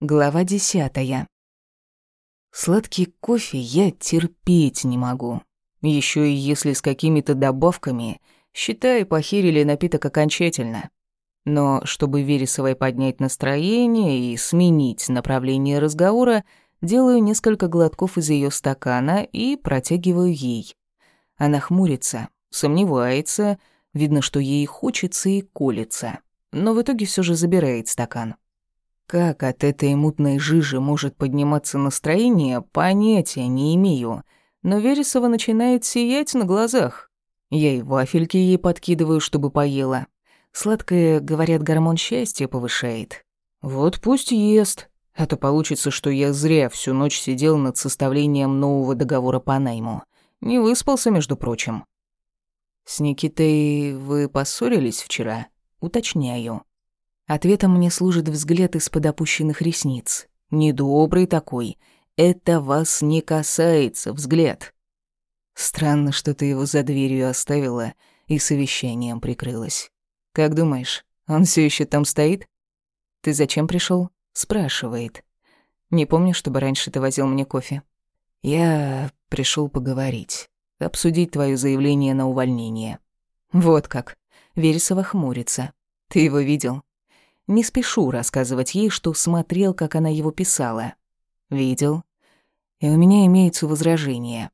Глава десятая. Сладкий кофе я терпеть не могу. Еще и если с какими-то добавками, считай, похерили напиток окончательно. Но чтобы Вересовой поднять настроение и сменить направление разговора, делаю несколько глотков из ее стакана и протягиваю ей. Она хмурится, сомневается, видно, что ей хочется и колется, но в итоге все же забирает стакан. Как от этой мутной жижи может подниматься настроение, понятия не имею. Но Вересова начинает сиять на глазах. Я и вафельки ей подкидываю, чтобы поела. Сладкое, говорят, гормон счастья повышает. Вот пусть ест. А то получится, что я зря всю ночь сидел над составлением нового договора по найму. Не выспался, между прочим. С Никитой вы поссорились вчера? Уточняю. Ответом мне служит взгляд из-под опущенных ресниц. Недобрый такой. Это вас не касается, взгляд. Странно, что ты его за дверью оставила и совещанием прикрылась. Как думаешь, он все еще там стоит? Ты зачем пришел? спрашивает. Не помню, чтобы раньше ты возил мне кофе. Я пришел поговорить, обсудить твое заявление на увольнение. Вот как. Вересова хмурится. Ты его видел? Не спешу рассказывать ей, что смотрел, как она его писала. Видел. И у меня имеются возражения.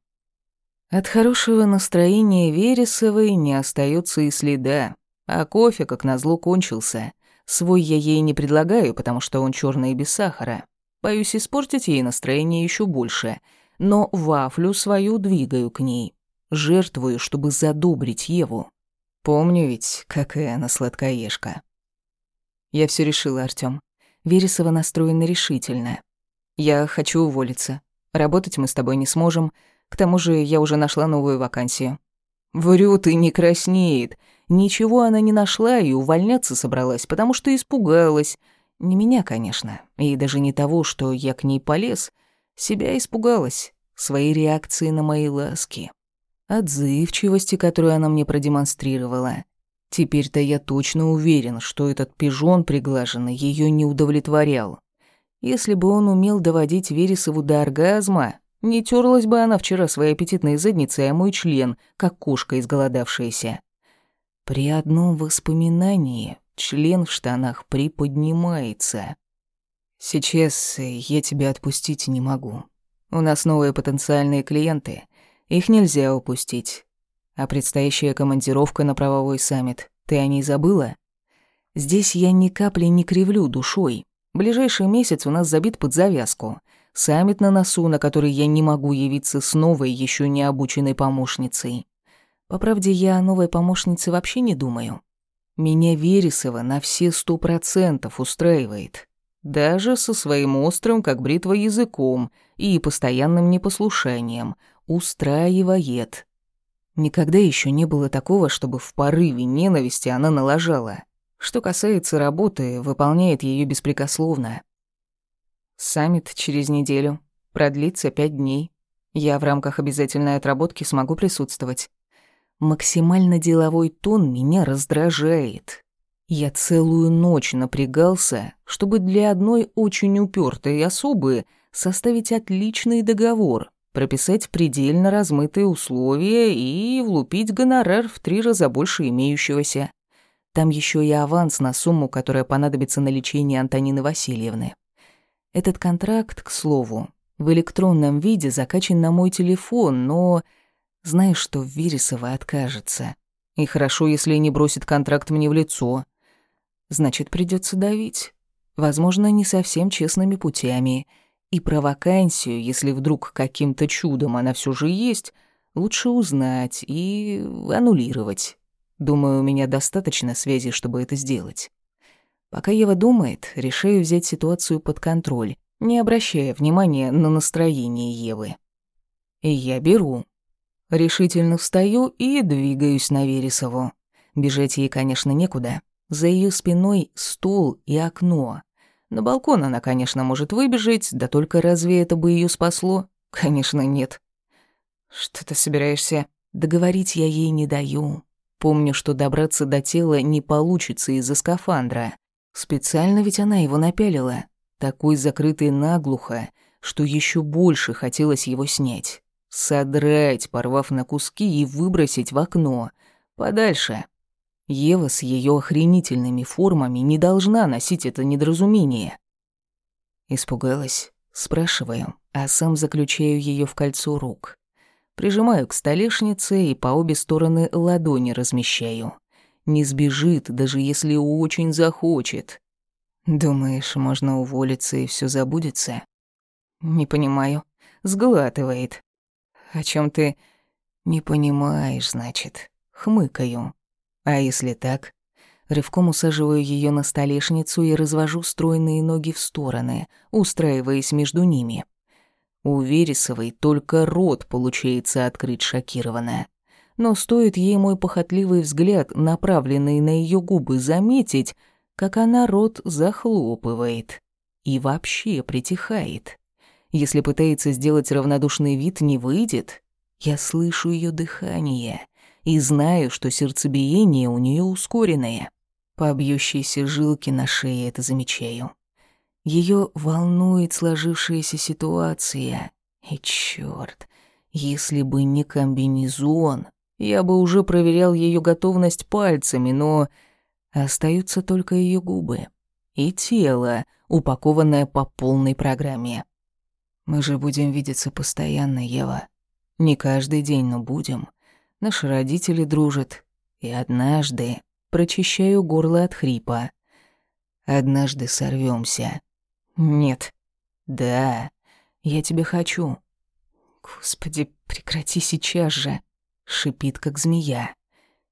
От хорошего настроения Вересовой не остается и следа, а кофе, как назло, кончился. Свой я ей не предлагаю, потому что он черный и без сахара. Боюсь испортить ей настроение еще больше, но вафлю свою двигаю к ней. Жертвую, чтобы задобрить Еву. Помню ведь, какая она сладкоежка. Я все решила, Артём. Вересова настроена решительно. Я хочу уволиться. Работать мы с тобой не сможем. К тому же я уже нашла новую вакансию. Врет и не краснеет. Ничего она не нашла и увольняться собралась, потому что испугалась. Не меня, конечно, и даже не того, что я к ней полез. Себя испугалась, своей реакции на мои ласки. Отзывчивости, которую она мне продемонстрировала. Теперь-то я точно уверен, что этот пижон приглаженный ее не удовлетворял. Если бы он умел доводить Вересову до оргазма, не терлась бы она вчера своей аппетитной задницей о мой член, как кошка изголодавшаяся. При одном воспоминании член в штанах приподнимается. Сейчас я тебя отпустить не могу. У нас новые потенциальные клиенты. Их нельзя упустить. А предстоящая командировка на правовой саммит, ты о ней забыла? Здесь я ни капли не кривлю душой. Ближайший месяц у нас забит под завязку. Саммит на носу, на который я не могу явиться с новой, еще не обученной помощницей. По правде, я о новой помощнице вообще не думаю. Меня Вересова на все сто процентов устраивает. Даже со своим острым, как бритва, языком и постоянным непослушанием. Устраивает. Никогда еще не было такого, чтобы в порыве ненависти она налажала. Что касается работы, выполняет ее беспрекословно. Саммит через неделю. Продлится пять дней. Я в рамках обязательной отработки смогу присутствовать. Максимально деловой тон меня раздражает. Я целую ночь напрягался, чтобы для одной очень упортой особы составить отличный договор, прописать предельно размытые условия и влупить гонорар в три раза больше имеющегося. Там еще и аванс на сумму, которая понадобится на лечение Антонины Васильевны. Этот контракт, к слову, в электронном виде закачан на мой телефон, но знаешь, что Вересова откажется. И хорошо, если не бросит контракт мне в лицо. Значит, придется давить. Возможно, не совсем честными путями — и про вакансию, если вдруг каким-то чудом она все же есть, лучше узнать и аннулировать. Думаю, у меня достаточно связи, чтобы это сделать. Пока Ева думает, решаю взять ситуацию под контроль, не обращая внимания на настроение Евы. И я беру. Решительно встаю и двигаюсь на Вересову. Бежать ей, конечно, некуда. За ее спиной стол и окно. На балкон она, конечно, может выбежать, да только разве это бы ее спасло? Конечно, нет. Что ты собираешься? Договорить я ей не даю. Помню, что добраться до тела не получится из-за скафандра. Специально ведь она его напялила. такой закрытый наглухо, что еще больше хотелось его снять. Содрать, порвав на куски и выбросить в окно. Подальше. Ева с ее охренительными формами не должна носить это недоразумение. Испугалась, спрашиваю, а сам заключаю ее в кольцо рук. Прижимаю к столешнице и по обе стороны ладони размещаю. Не сбежит, даже если очень захочет. Думаешь, можно уволиться и все забудется? Не понимаю. Сглатывает. О чем ты не понимаешь, значит? Хмыкаю. А если так? Рывком усаживаю ее на столешницу и развожу стройные ноги в стороны, устраиваясь между ними. У Вересовой только рот получается открыть шокированно. Но стоит ей мой похотливый взгляд, направленный на ее губы, заметить, как она рот захлопывает и вообще притихает. Если пытается сделать равнодушный вид, не выйдет. Я слышу ее дыхание и знаю, что сердцебиение у нее ускоренное. По бьющейся жилке на шее это замечаю. Ее волнует сложившаяся ситуация. И чёрт, если бы не комбинезон, я бы уже проверял ее готовность пальцами, но остаются только ее губы и тело, упакованное по полной программе. Мы же будем видеться постоянно, Ева. Не каждый день, но будем. Наши родители дружат. И однажды прочищаю горло от хрипа. Однажды сорвемся. Нет. Да, я тебя хочу. Господи, прекрати сейчас же. Шипит, как змея.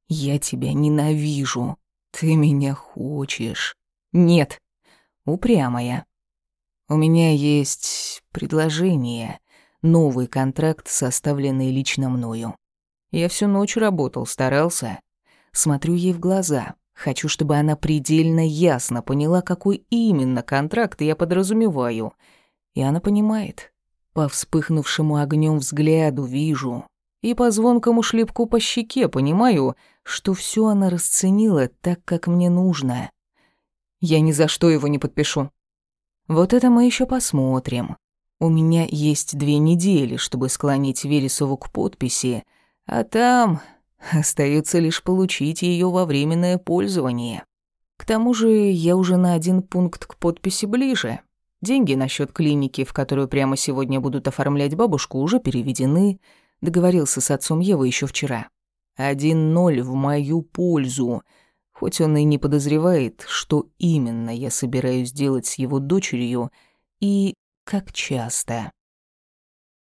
Я тебя ненавижу. Ты меня хочешь. Нет. Упрямая. У меня есть предложение. Новый контракт, составленный лично мною. Я всю ночь работал, старался. Смотрю ей в глаза. Хочу, чтобы она предельно ясно поняла, какой именно контракт я подразумеваю. И она понимает. По вспыхнувшему огнем взгляду вижу. И по звонкому шлепку по щеке понимаю, что все она расценила так, как мне нужно. Я ни за что его не подпишу. Вот это мы еще посмотрим. У меня есть две недели, чтобы склонить Вересову к подписи, а там Остается лишь получить ее во временное пользование. К тому же я уже на один пункт к подписи ближе. Деньги на счет клиники, в которую прямо сегодня будут оформлять бабушку, уже переведены. Договорился с отцом Евы еще вчера. Один ноль в мою пользу. Хоть он и не подозревает, что именно я собираюсь делать с его дочерью и как часто.